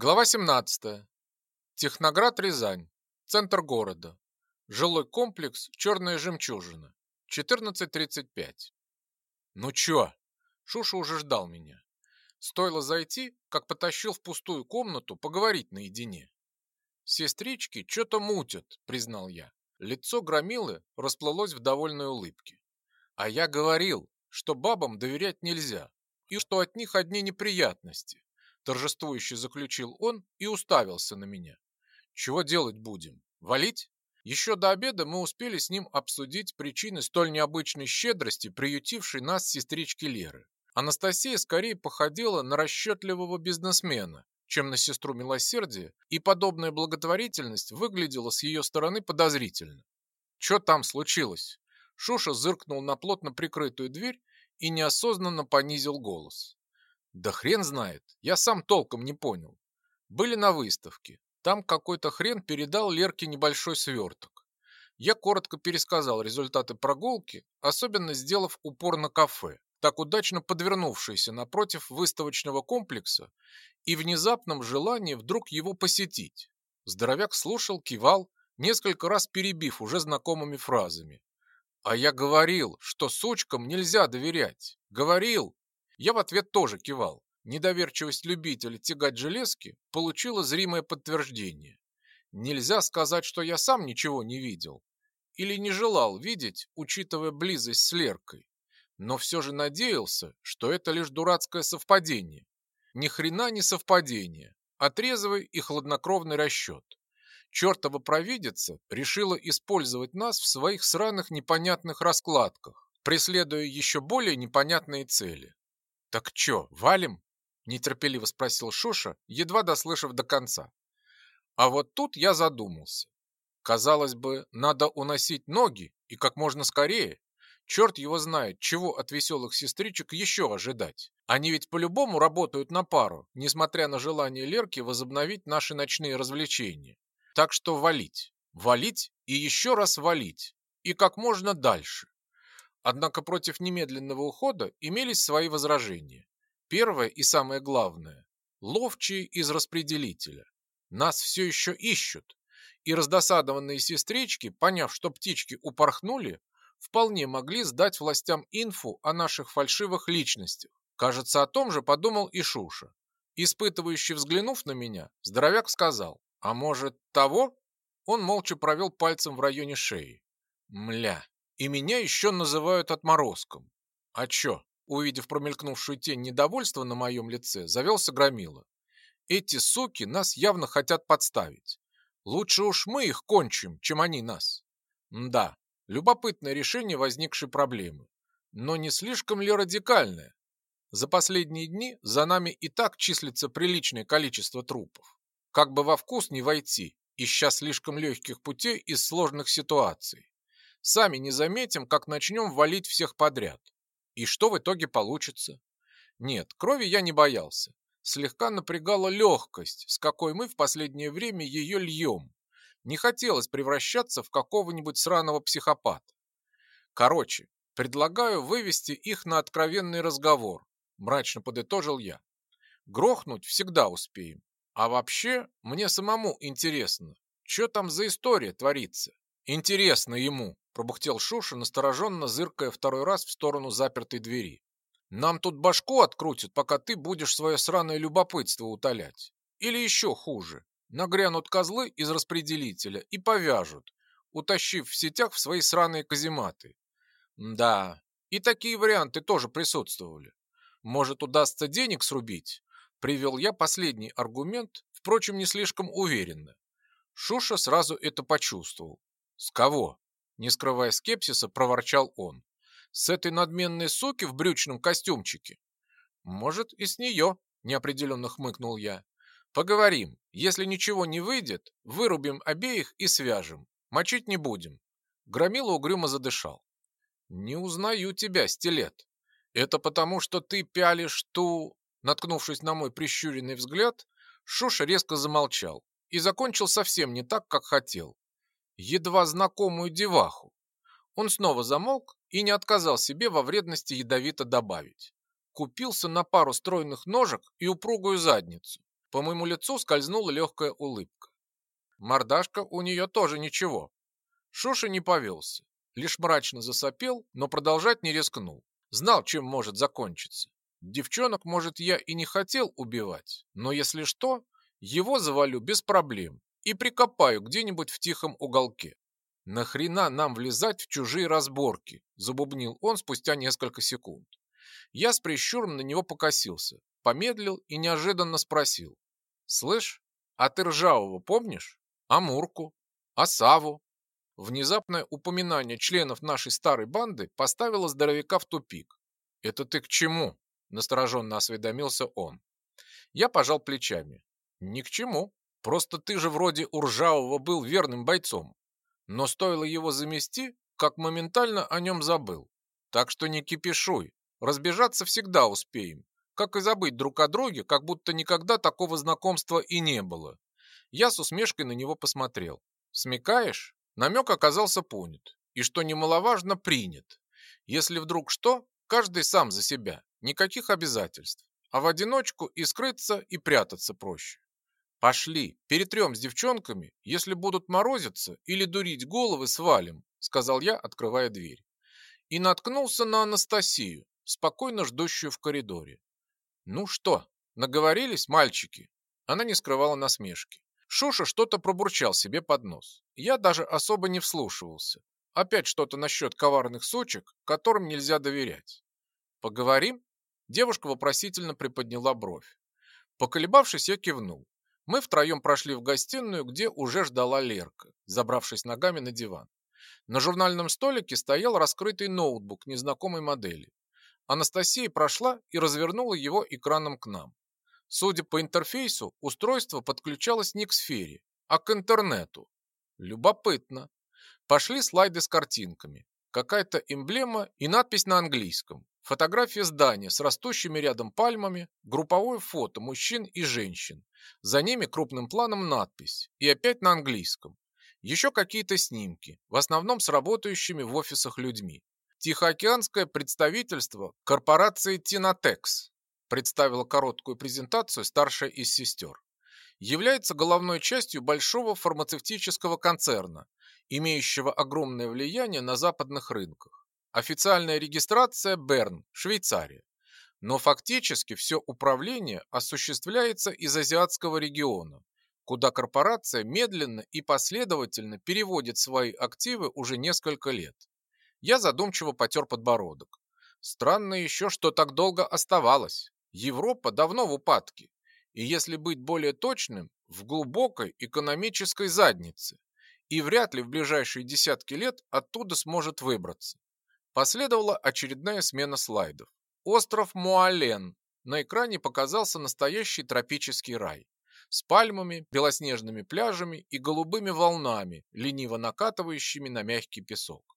Глава 17. Техноград, Рязань. Центр города. Жилой комплекс «Черная жемчужина». 14.35. Ну чё? Шуша уже ждал меня. Стоило зайти, как потащил в пустую комнату поговорить наедине. «Сестрички что-то мутят», — признал я. Лицо громилы расплылось в довольной улыбке. «А я говорил, что бабам доверять нельзя, и что от них одни неприятности торжествующе заключил он и уставился на меня. Чего делать будем? Валить? Еще до обеда мы успели с ним обсудить причины столь необычной щедрости, приютившей нас сестрички Леры. Анастасия скорее походила на расчетливого бизнесмена, чем на сестру милосердия, и подобная благотворительность выглядела с ее стороны подозрительно. Что там случилось? Шуша зыркнул на плотно прикрытую дверь и неосознанно понизил голос. Да хрен знает, я сам толком не понял. Были на выставке. Там какой-то хрен передал Лерке небольшой сверток. Я коротко пересказал результаты прогулки, особенно сделав упор на кафе, так удачно подвернувшееся напротив выставочного комплекса и внезапном желании вдруг его посетить. Здоровяк слушал, кивал, несколько раз перебив уже знакомыми фразами. А я говорил, что сучкам нельзя доверять. Говорил, я в ответ тоже кивал. Недоверчивость любителя тягать железки получила зримое подтверждение. Нельзя сказать, что я сам ничего не видел. Или не желал видеть, учитывая близость с Леркой. Но все же надеялся, что это лишь дурацкое совпадение. Ни хрена не совпадение, а трезвый и хладнокровный расчет. Чертова провидица решила использовать нас в своих сраных непонятных раскладках, преследуя еще более непонятные цели. «Так чё, валим?» – нетерпеливо спросил Шуша, едва дослышав до конца. А вот тут я задумался. Казалось бы, надо уносить ноги и как можно скорее. Черт его знает, чего от веселых сестричек еще ожидать. Они ведь по-любому работают на пару, несмотря на желание Лерки возобновить наши ночные развлечения. Так что валить, валить и еще раз валить. И как можно дальше. Однако против немедленного ухода имелись свои возражения. Первое и самое главное – ловчие из распределителя. Нас все еще ищут, и раздосадованные сестрички, поняв, что птички упорхнули, вполне могли сдать властям инфу о наших фальшивых личностях. Кажется, о том же подумал и Шуша. Испытывающий взглянув на меня, здоровяк сказал, а может того? Он молча провел пальцем в районе шеи. Мля, и меня еще называют отморозком. А чё? Увидев промелькнувшую тень недовольства на моем лице, завелся Громила. Эти суки нас явно хотят подставить. Лучше уж мы их кончим, чем они нас. Да, любопытное решение возникшей проблемы. Но не слишком ли радикальное? За последние дни за нами и так числится приличное количество трупов. Как бы во вкус не войти, ища слишком легких путей из сложных ситуаций. Сами не заметим, как начнем валить всех подряд. И что в итоге получится? Нет, крови я не боялся. Слегка напрягала легкость, с какой мы в последнее время ее льем. Не хотелось превращаться в какого-нибудь сраного психопата. Короче, предлагаю вывести их на откровенный разговор, мрачно подытожил я. Грохнуть всегда успеем. А вообще, мне самому интересно, что там за история творится. Интересно ему, пробухтел Шуша, настороженно зыркая второй раз в сторону запертой двери. «Нам тут башку открутят, пока ты будешь свое сраное любопытство утолять. Или еще хуже, нагрянут козлы из распределителя и повяжут, утащив в сетях в свои сраные казематы. Да, и такие варианты тоже присутствовали. Может, удастся денег срубить? Привел я последний аргумент, впрочем, не слишком уверенно. Шуша сразу это почувствовал. С кого? Не скрывая скепсиса, проворчал он. С этой надменной суки в брючном костюмчике? Может, и с нее, неопределенно хмыкнул я. Поговорим. Если ничего не выйдет, вырубим обеих и свяжем. Мочить не будем. Громила угрюмо задышал. Не узнаю тебя, стилет. Это потому, что ты пялишь ту... Наткнувшись на мой прищуренный взгляд, Шуша резко замолчал и закончил совсем не так, как хотел едва знакомую деваху. Он снова замолк и не отказал себе во вредности ядовито добавить. Купился на пару стройных ножек и упругую задницу. По моему лицу скользнула легкая улыбка. Мордашка у нее тоже ничего. Шуша не повелся, лишь мрачно засопел, но продолжать не рискнул. Знал, чем может закончиться. Девчонок, может, я и не хотел убивать, но если что, его завалю без проблем и прикопаю где-нибудь в тихом уголке. «Нахрена нам влезать в чужие разборки?» – забубнил он спустя несколько секунд. Я с прищуром на него покосился, помедлил и неожиданно спросил. «Слышь, а ты Ржавого помнишь? Амурку? Асаву?» Внезапное упоминание членов нашей старой банды поставило здоровяка в тупик. «Это ты к чему?» – настороженно осведомился он. Я пожал плечами. «Ни к чему. Просто ты же вроде у Ржавого был верным бойцом. Но стоило его замести, как моментально о нем забыл. Так что не кипишуй, разбежаться всегда успеем. Как и забыть друг о друге, как будто никогда такого знакомства и не было. Я с усмешкой на него посмотрел. Смекаешь? Намек оказался понят. И что немаловажно, принят. Если вдруг что, каждый сам за себя. Никаких обязательств. А в одиночку и скрыться, и прятаться проще. «Пошли, перетрем с девчонками, если будут морозиться или дурить головы, свалим», сказал я, открывая дверь. И наткнулся на Анастасию, спокойно ждущую в коридоре. «Ну что, наговорились, мальчики?» Она не скрывала насмешки. Шуша что-то пробурчал себе под нос. Я даже особо не вслушивался. Опять что-то насчет коварных сучек, которым нельзя доверять. «Поговорим?» Девушка вопросительно приподняла бровь. Поколебавшись, я кивнул. Мы втроем прошли в гостиную, где уже ждала Лерка, забравшись ногами на диван. На журнальном столике стоял раскрытый ноутбук незнакомой модели. Анастасия прошла и развернула его экраном к нам. Судя по интерфейсу, устройство подключалось не к сфере, а к интернету. Любопытно. Пошли слайды с картинками. Какая-то эмблема и надпись на английском. Фотография здания с растущими рядом пальмами, групповое фото мужчин и женщин. За ними крупным планом надпись. И опять на английском. Еще какие-то снимки, в основном с работающими в офисах людьми. Тихоокеанское представительство корпорации Тинатекс представила короткую презентацию старшая из сестер. Является головной частью большого фармацевтического концерна, имеющего огромное влияние на западных рынках. Официальная регистрация Берн, Швейцария. Но фактически все управление осуществляется из азиатского региона, куда корпорация медленно и последовательно переводит свои активы уже несколько лет. Я задумчиво потер подбородок. Странно еще, что так долго оставалось. Европа давно в упадке, и если быть более точным, в глубокой экономической заднице, и вряд ли в ближайшие десятки лет оттуда сможет выбраться. Последовала очередная смена слайдов. Остров Муален. На экране показался настоящий тропический рай. С пальмами, белоснежными пляжами и голубыми волнами, лениво накатывающими на мягкий песок.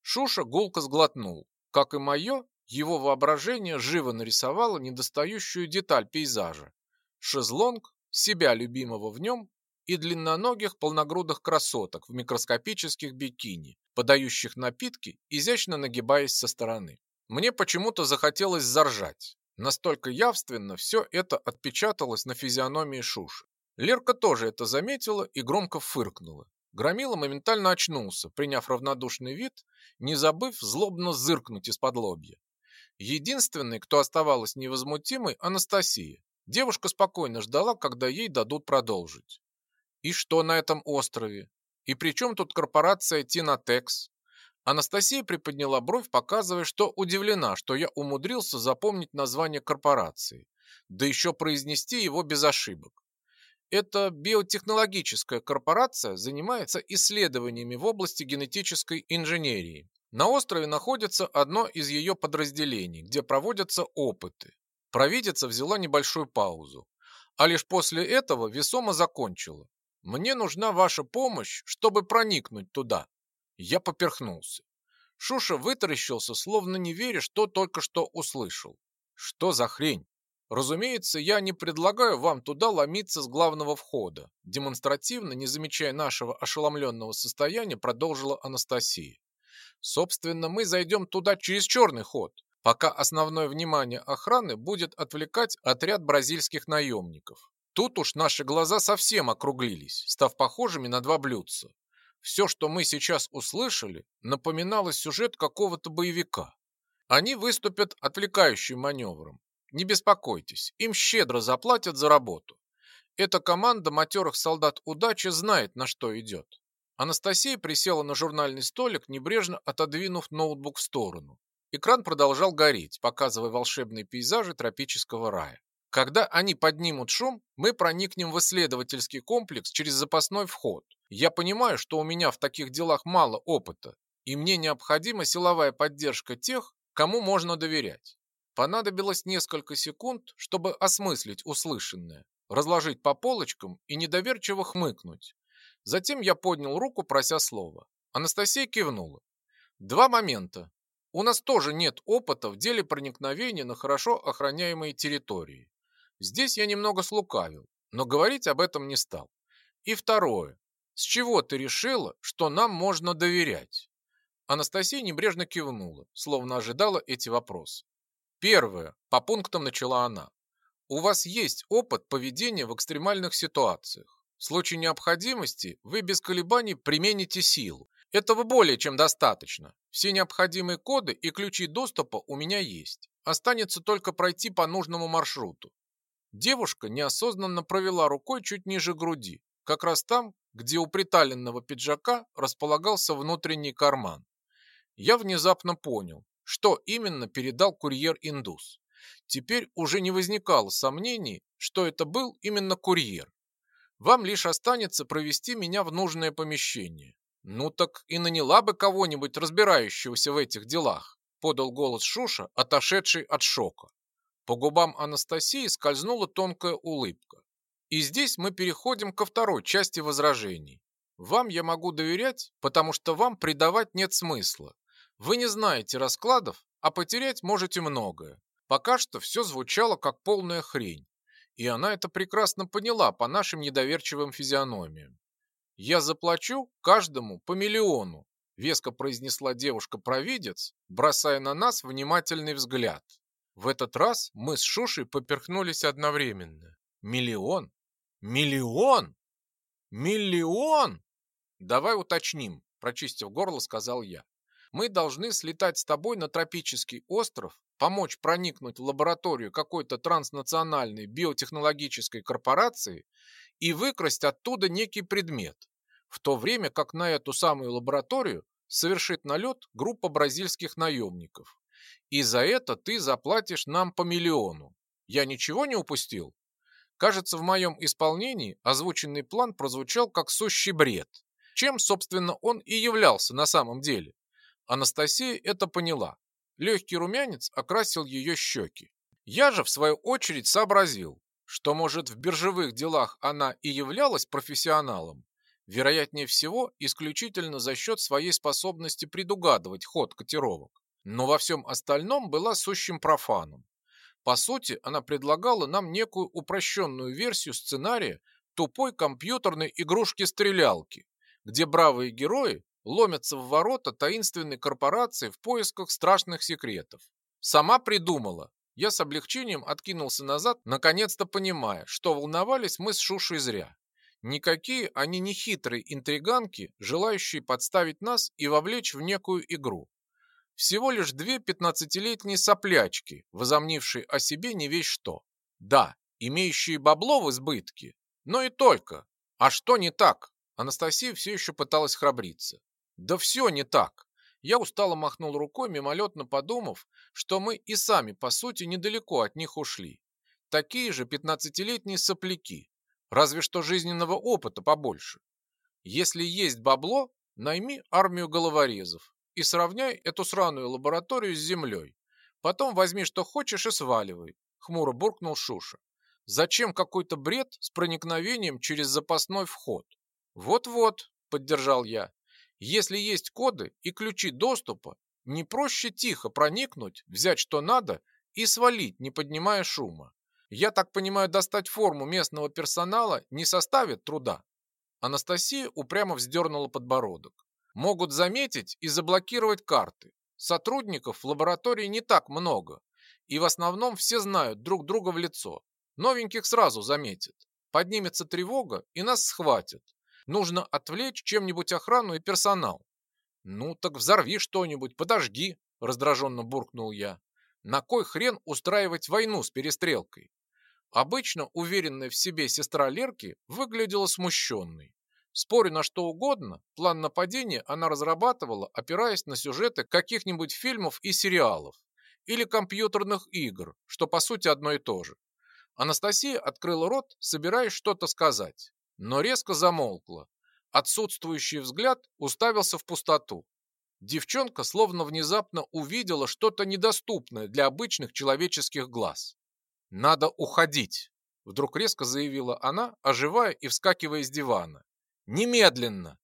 Шуша гулко сглотнул. Как и мое, его воображение живо нарисовало недостающую деталь пейзажа. Шезлонг, себя любимого в нем и длинноногих полногрудых красоток в микроскопических бикини, подающих напитки, изящно нагибаясь со стороны. Мне почему-то захотелось заржать. Настолько явственно все это отпечаталось на физиономии Шуши. Лерка тоже это заметила и громко фыркнула. Громила моментально очнулся, приняв равнодушный вид, не забыв злобно зыркнуть из-под лобья. Единственной, кто оставалась невозмутимой, Анастасия. Девушка спокойно ждала, когда ей дадут продолжить. И что на этом острове? И при чем тут корпорация Тинатекс? Анастасия приподняла бровь, показывая, что удивлена, что я умудрился запомнить название корпорации, да еще произнести его без ошибок. Эта биотехнологическая корпорация занимается исследованиями в области генетической инженерии. На острове находится одно из ее подразделений, где проводятся опыты. Провидица взяла небольшую паузу, а лишь после этого весомо закончила. Мне нужна ваша помощь, чтобы проникнуть туда. Я поперхнулся. Шуша вытаращился, словно не веря, что только что услышал. Что за хрень? Разумеется, я не предлагаю вам туда ломиться с главного входа. Демонстративно, не замечая нашего ошеломленного состояния, продолжила Анастасия. Собственно, мы зайдем туда через черный ход, пока основное внимание охраны будет отвлекать отряд бразильских наемников. Тут уж наши глаза совсем округлились, став похожими на два блюдца. Все, что мы сейчас услышали, напоминало сюжет какого-то боевика. Они выступят отвлекающим маневром. Не беспокойтесь, им щедро заплатят за работу. Эта команда матерых солдат удачи знает, на что идет. Анастасия присела на журнальный столик, небрежно отодвинув ноутбук в сторону. Экран продолжал гореть, показывая волшебные пейзажи тропического рая. Когда они поднимут шум, мы проникнем в исследовательский комплекс через запасной вход. Я понимаю, что у меня в таких делах мало опыта, и мне необходима силовая поддержка тех, кому можно доверять. Понадобилось несколько секунд, чтобы осмыслить услышанное, разложить по полочкам и недоверчиво хмыкнуть. Затем я поднял руку, прося слова. Анастасия кивнула. Два момента. У нас тоже нет опыта в деле проникновения на хорошо охраняемые территории. Здесь я немного слукавил, но говорить об этом не стал. И второе. С чего ты решила, что нам можно доверять? Анастасия небрежно кивнула, словно ожидала эти вопросы. Первое. По пунктам начала она. У вас есть опыт поведения в экстремальных ситуациях. В случае необходимости вы без колебаний примените силу. Этого более чем достаточно. Все необходимые коды и ключи доступа у меня есть. Останется только пройти по нужному маршруту. Девушка неосознанно провела рукой чуть ниже груди, как раз там, где у приталенного пиджака располагался внутренний карман. Я внезапно понял, что именно передал курьер-индус. Теперь уже не возникало сомнений, что это был именно курьер. Вам лишь останется провести меня в нужное помещение. Ну так и наняла бы кого-нибудь разбирающегося в этих делах, подал голос Шуша, отошедший от шока. По губам Анастасии скользнула тонкая улыбка. И здесь мы переходим ко второй части возражений. Вам я могу доверять, потому что вам предавать нет смысла. Вы не знаете раскладов, а потерять можете многое. Пока что все звучало как полная хрень. И она это прекрасно поняла по нашим недоверчивым физиономиям. «Я заплачу каждому по миллиону», — веско произнесла девушка-провидец, бросая на нас внимательный взгляд. В этот раз мы с Шушей поперхнулись одновременно. Миллион? Миллион? Миллион? Давай уточним, прочистив горло, сказал я. Мы должны слетать с тобой на тропический остров, помочь проникнуть в лабораторию какой-то транснациональной биотехнологической корпорации и выкрасть оттуда некий предмет, в то время как на эту самую лабораторию совершит налет группа бразильских наемников. И за это ты заплатишь нам по миллиону. Я ничего не упустил? Кажется, в моем исполнении озвученный план прозвучал как сущий бред. Чем, собственно, он и являлся на самом деле. Анастасия это поняла. Легкий румянец окрасил ее щеки. Я же, в свою очередь, сообразил, что, может, в биржевых делах она и являлась профессионалом, вероятнее всего, исключительно за счет своей способности предугадывать ход котировок но во всем остальном была сущим профаном. По сути, она предлагала нам некую упрощенную версию сценария тупой компьютерной игрушки-стрелялки, где бравые герои ломятся в ворота таинственной корпорации в поисках страшных секретов. Сама придумала. Я с облегчением откинулся назад, наконец-то понимая, что волновались мы с Шушей зря. Никакие они не хитрые интриганки, желающие подставить нас и вовлечь в некую игру. Всего лишь две пятнадцатилетние соплячки, возомнившие о себе не весь что. Да, имеющие бабло в избытке, но и только. А что не так? Анастасия все еще пыталась храбриться. Да все не так. Я устало махнул рукой, мимолетно подумав, что мы и сами, по сути, недалеко от них ушли. Такие же пятнадцатилетние сопляки, разве что жизненного опыта побольше. Если есть бабло, найми армию головорезов и сравняй эту сраную лабораторию с землей. Потом возьми, что хочешь, и сваливай», — хмуро буркнул Шуша. «Зачем какой-то бред с проникновением через запасной вход?» «Вот-вот», — поддержал я, — «если есть коды и ключи доступа, не проще тихо проникнуть, взять что надо и свалить, не поднимая шума. Я так понимаю, достать форму местного персонала не составит труда». Анастасия упрямо вздернула подбородок могут заметить и заблокировать карты. Сотрудников в лаборатории не так много, и в основном все знают друг друга в лицо. Новеньких сразу заметят. Поднимется тревога, и нас схватят. Нужно отвлечь чем-нибудь охрану и персонал. Ну так взорви что-нибудь, подожги, раздраженно буркнул я. На кой хрен устраивать войну с перестрелкой? Обычно уверенная в себе сестра Лерки выглядела смущенной. Спорю на что угодно, план нападения она разрабатывала, опираясь на сюжеты каких-нибудь фильмов и сериалов или компьютерных игр, что по сути одно и то же. Анастасия открыла рот, собираясь что-то сказать, но резко замолкла. Отсутствующий взгляд уставился в пустоту. Девчонка словно внезапно увидела что-то недоступное для обычных человеческих глаз. «Надо уходить!» Вдруг резко заявила она, оживая и вскакивая с дивана. «Немедленно!»